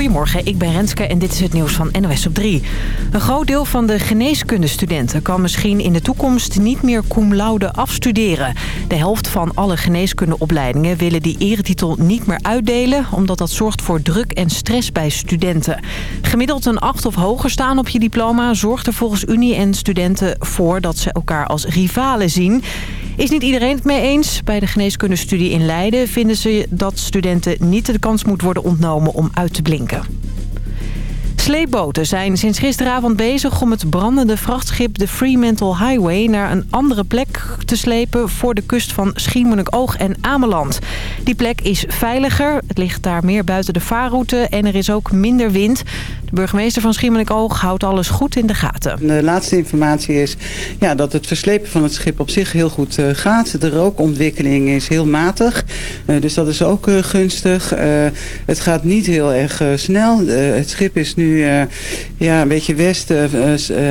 Goedemorgen, ik ben Renske en dit is het nieuws van NOS op 3. Een groot deel van de geneeskundestudenten kan misschien in de toekomst niet meer cum laude afstuderen. De helft van alle geneeskundeopleidingen willen die eretitel niet meer uitdelen... omdat dat zorgt voor druk en stress bij studenten. Gemiddeld een 8 of hoger staan op je diploma zorgt er volgens Unie en studenten voor dat ze elkaar als rivalen zien... Is niet iedereen het mee eens? Bij de geneeskundestudie in Leiden vinden ze dat studenten niet de kans moet worden ontnomen om uit te blinken. Sleepboten zijn sinds gisteravond bezig om het brandende vrachtschip de Fremantle Highway naar een andere plek te slepen voor de kust van Schiermonnikoog en Ameland. Die plek is veiliger, het ligt daar meer buiten de vaarroute en er is ook minder wind. De burgemeester van Schiermonnikoog houdt alles goed in de gaten. De laatste informatie is ja, dat het verslepen van het schip op zich heel goed uh, gaat. De rookontwikkeling is heel matig, uh, dus dat is ook uh, gunstig. het gaat niet heel erg snel. het schip is nu ja, een beetje west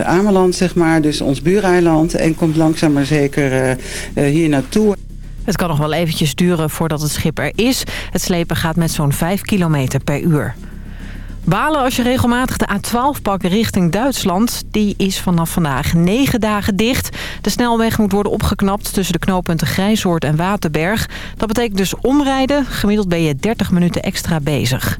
Ameland, zeg maar, dus ons buureiland. En komt langzaam maar zeker hier naartoe. Het kan nog wel eventjes duren voordat het schip er is. Het slepen gaat met zo'n 5 kilometer per uur. Balen als je regelmatig de A12 pakt richting Duitsland. Die is vanaf vandaag negen dagen dicht. De snelweg moet worden opgeknapt tussen de knooppunten Grijzoord en Waterberg. Dat betekent dus omrijden. Gemiddeld ben je 30 minuten extra bezig.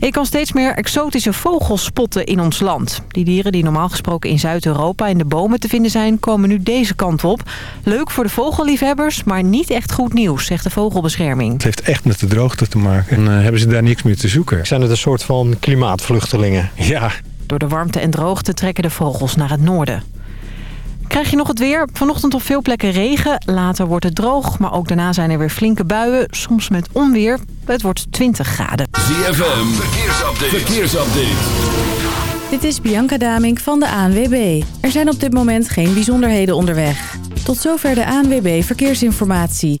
Je kan steeds meer exotische vogels spotten in ons land. Die dieren die normaal gesproken in Zuid-Europa in de bomen te vinden zijn... komen nu deze kant op. Leuk voor de vogelliefhebbers, maar niet echt goed nieuws, zegt de Vogelbescherming. Het heeft echt met de droogte te maken. En uh, hebben ze daar niks meer te zoeken. Zijn het een soort van klimaatvluchtelingen? Ja. Door de warmte en droogte trekken de vogels naar het noorden. Krijg je nog het weer? Vanochtend op veel plekken regen. Later wordt het droog, maar ook daarna zijn er weer flinke buien. Soms met onweer. Het wordt 20 graden. ZFM, verkeersupdate. verkeersupdate. Dit is Bianca Damink van de ANWB. Er zijn op dit moment geen bijzonderheden onderweg. Tot zover de ANWB Verkeersinformatie.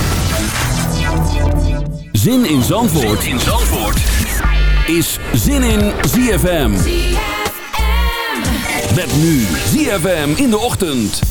Zin in Zandvoort, zin in Zandvoort. is Zin in ZFM. ZFM. Met nu ZFM in de ochtend.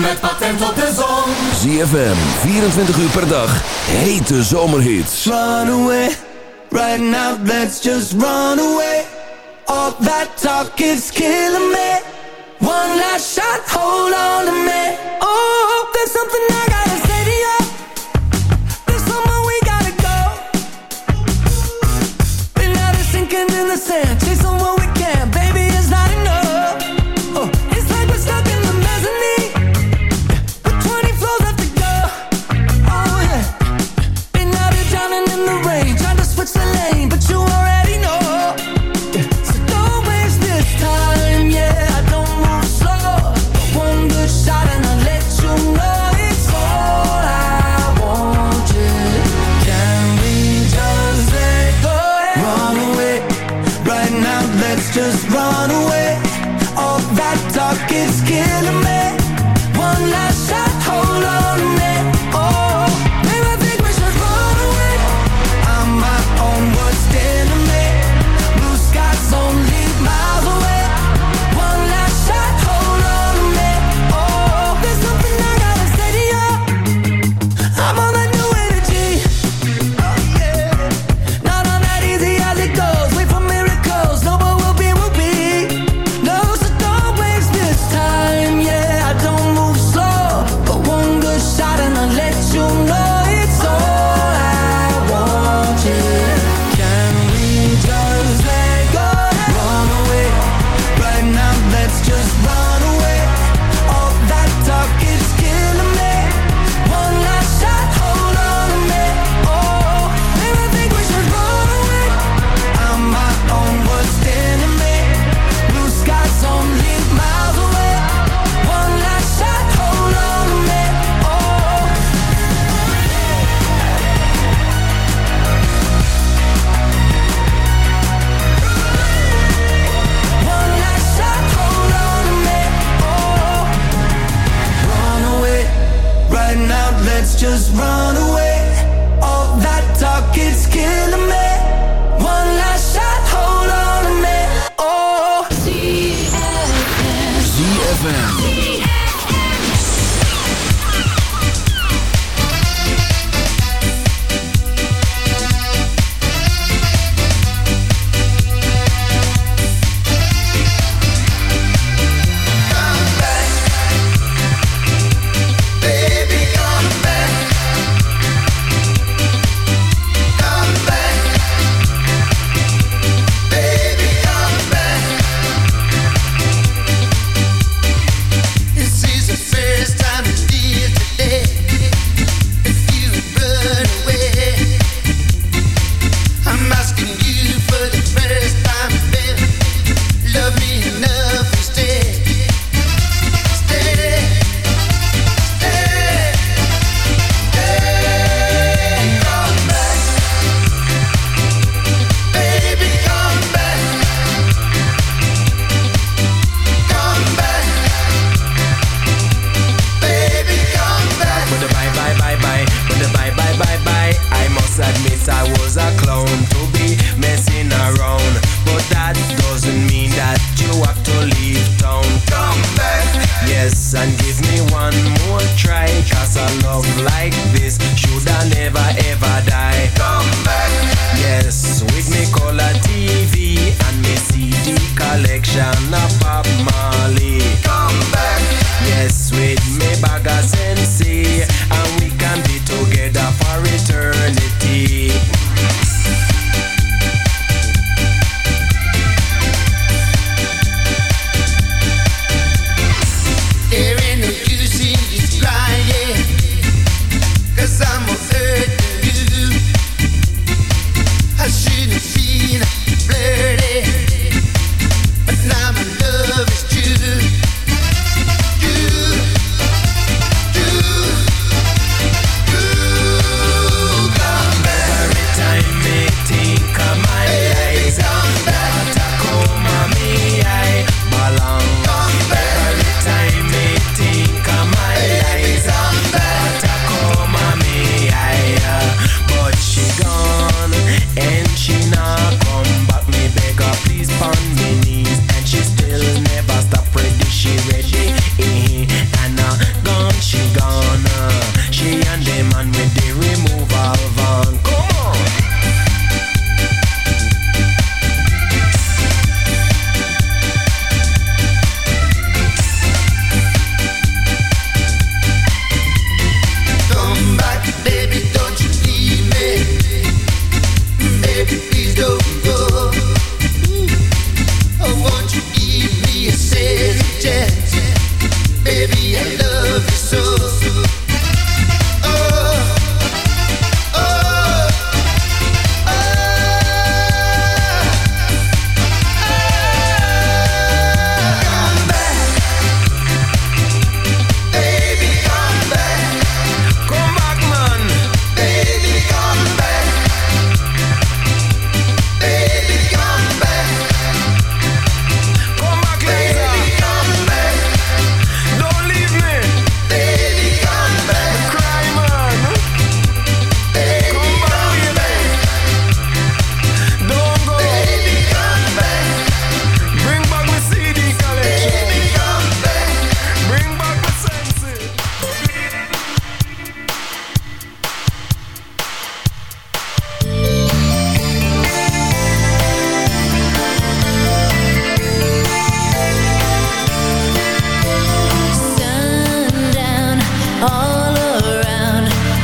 met patent op de zon. ZFM, 24 uur per dag, hete zomerhits. Run away, right now let's just run away. All that talk is killing me. One last shot, hold on to me. Oh, there's something I gotta let's just run away. All that talk is killing me. One last shot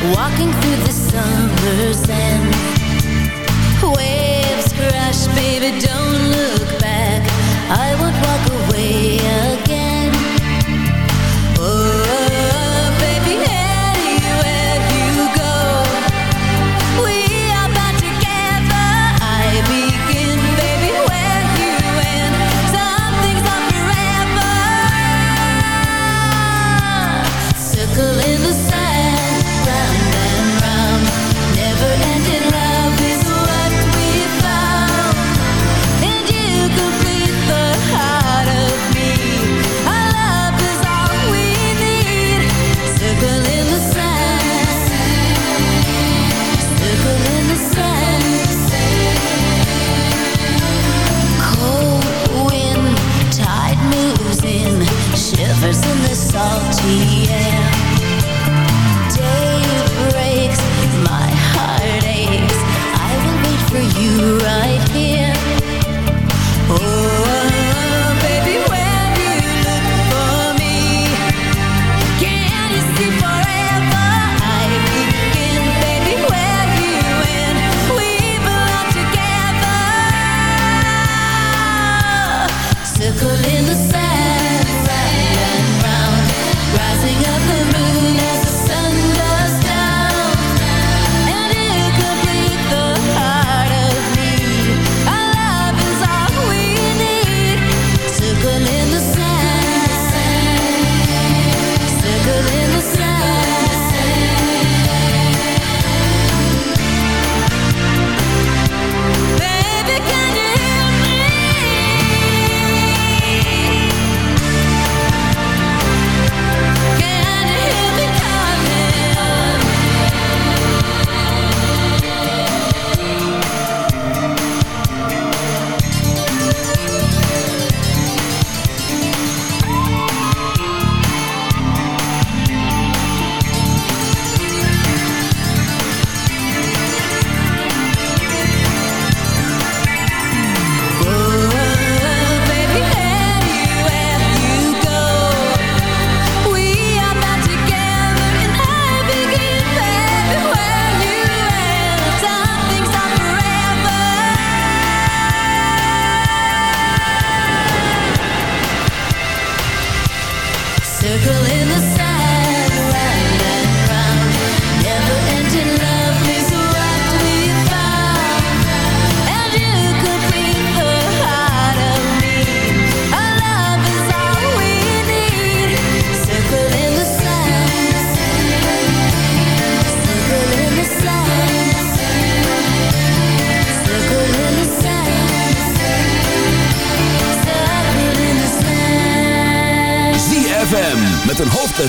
Walking through the summer's end. Waves crash, baby, don't look back. I won't walk away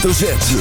hoofdletter Z.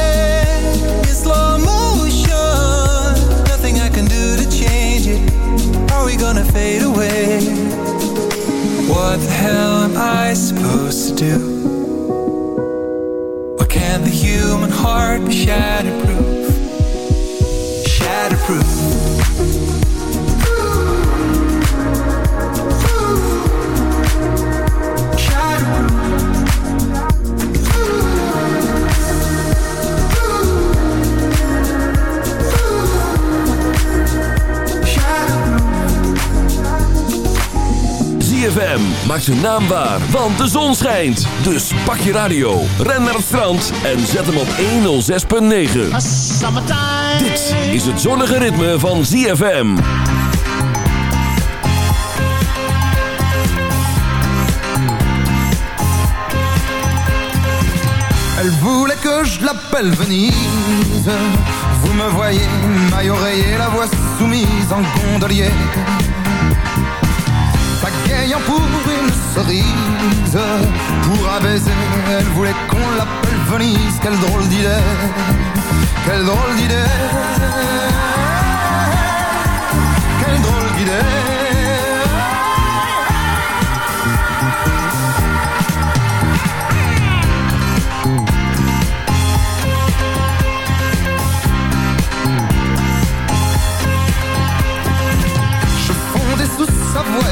I supposed to do? What can the human heart be shatterproof? Shatterproof Maak zijn naam waar, want de zon schijnt. Dus pak je radio, ren naar het strand en zet hem op 106.9. Dit is het zonnige ritme van ZFM. Elle voulait que je l'appelle Venise Vous me voyez, maille oreiller, la voix soumise en gondolier Pagayant pour une cerise. Pour un baiser Elle voulait qu'on l'appelle Venise. Quelle drôle d'idée Quelle drôle d'idée. Quelle drôle d'idée. Sa voix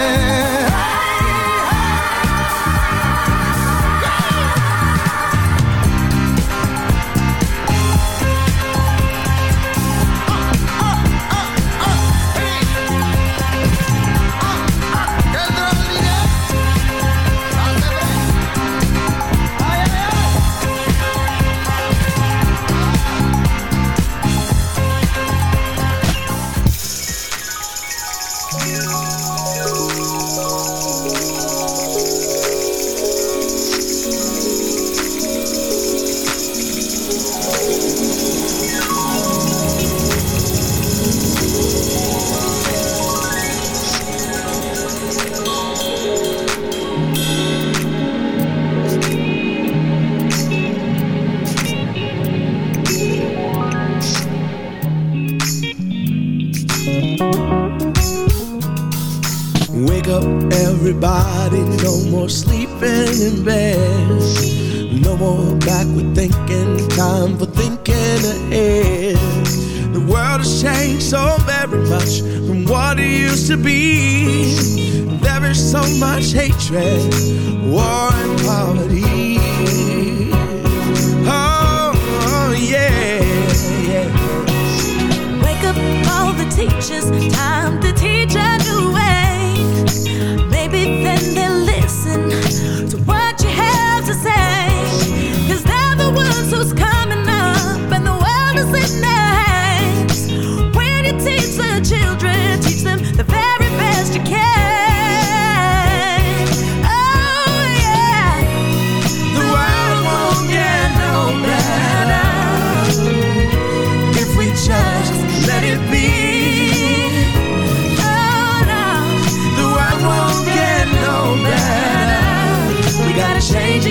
be. There is so much hatred, war, and poverty. Oh yeah, yeah. Wake up all the teachers, time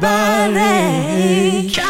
body.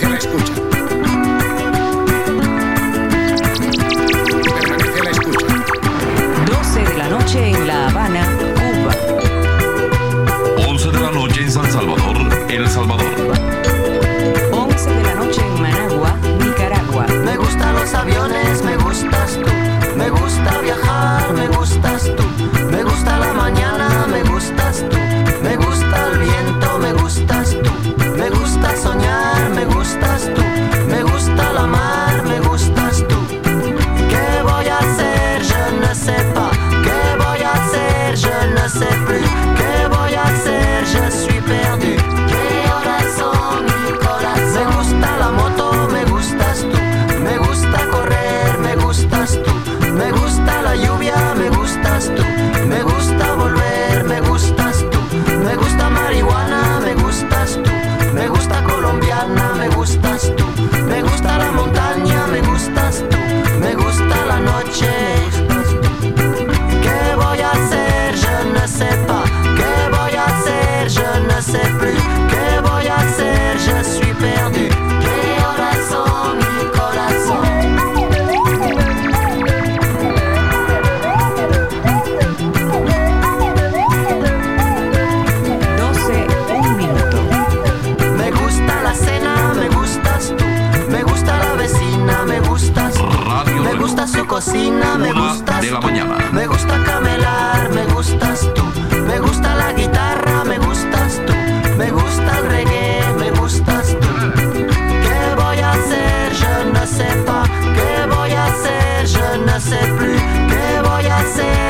que me escucha. myself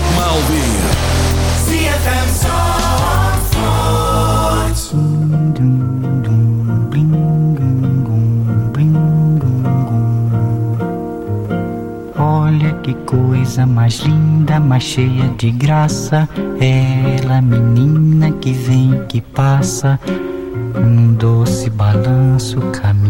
Ditmaal weer. ZFM Olha que coisa mais linda, mais cheia de graça. Ela, menina que vem, que passa, num doce balanço caminho